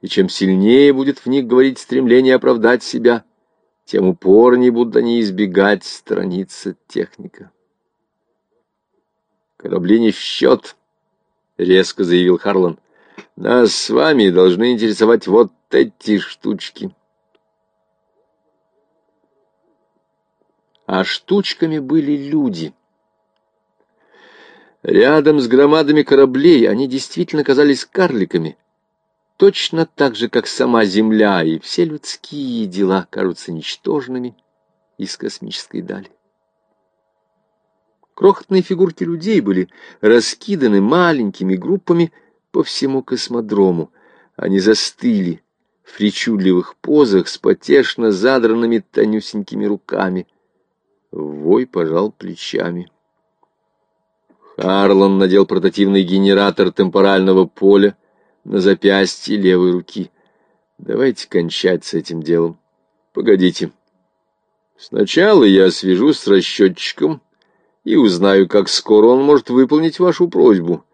и чем сильнее будет в них говорить стремление оправдать себя, тем упорнее будут они избегать страницы техника. «Корабли не в счет», — резко заявил Харлан. «Нас с вами должны интересовать вот эти штучки». А штучками были люди. Рядом с громадами кораблей они действительно казались карликами — точно так же, как сама Земля, и все людские дела кажутся ничтожными из космической дали. Крохотные фигурки людей были раскиданы маленькими группами по всему космодрому. Они застыли в причудливых позах с потешно задранными тонюсенькими руками. Вой пожал плечами. Харлан надел портативный генератор темпорального поля, на запястье левой руки. Давайте кончать с этим делом. Погодите. Сначала я свяжусь с расчетчиком и узнаю, как скоро он может выполнить вашу просьбу.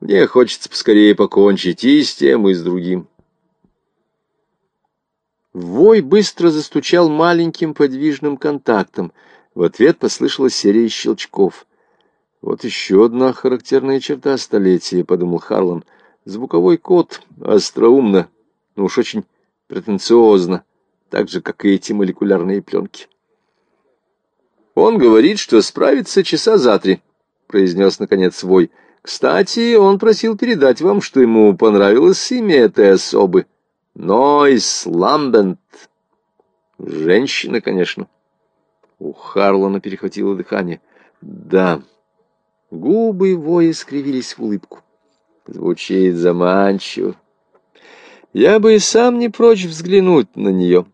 Мне хочется поскорее покончить и с тем, и с другим. Вой быстро застучал маленьким подвижным контактом. В ответ послышалась серия щелчков. «Вот еще одна характерная черта столетия», — подумал Харлан — Звуковой код остроумно, но уж очень претенциозно, так же, как и эти молекулярные пленки. «Он говорит, что справится часа за три», — произнес, наконец, свой. «Кстати, он просил передать вам, что ему понравилось имя этой особы. Нойс Ламбент. Женщина, конечно». У Харлона перехватило дыхание. «Да». Губы воя скривились в улыбку. Звучит заманчиво. Я бы и сам не прочь взглянуть на нее.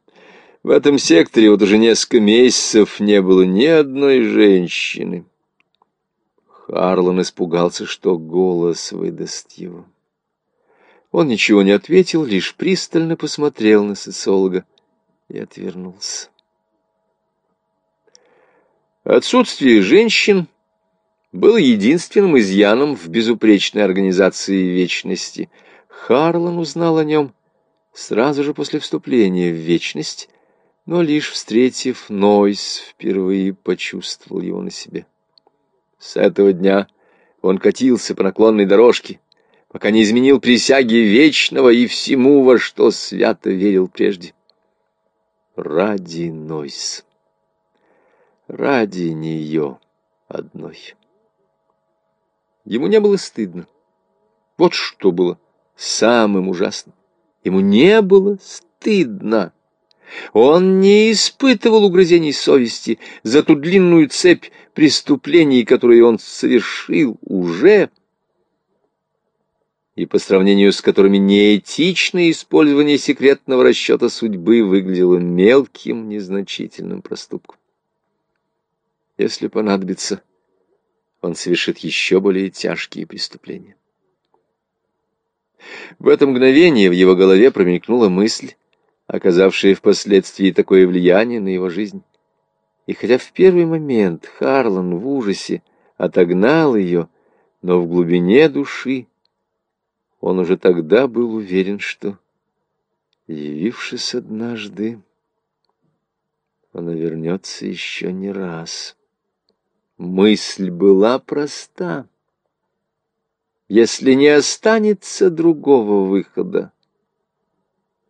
В этом секторе вот уже несколько месяцев не было ни одной женщины. Харлан испугался, что голос выдаст его. Он ничего не ответил, лишь пристально посмотрел на социолога и отвернулся. Отсутствие женщин был единственным изъяном в безупречной организации вечности. Харлан узнал о нем сразу же после вступления в вечность, но лишь встретив Нойс, впервые почувствовал его на себе. С этого дня он катился по наклонной дорожке, пока не изменил присяги вечного и всему, во что свято верил прежде. Ради Нойс. Ради нее одной. Ему не было стыдно. Вот что было самым ужасным. Ему не было стыдно. Он не испытывал угрызений совести за ту длинную цепь преступлений, которые он совершил уже, и по сравнению с которыми неэтичное использование секретного расчета судьбы выглядело мелким, незначительным проступком. Если понадобится, он совершит еще более тяжкие преступления. В это мгновение в его голове промелькнула мысль, оказавшая впоследствии такое влияние на его жизнь. И хотя в первый момент Харлан в ужасе отогнал ее, но в глубине души он уже тогда был уверен, что, явившись однажды, она вернется еще не раз. Мысль была проста. Если не останется другого выхода,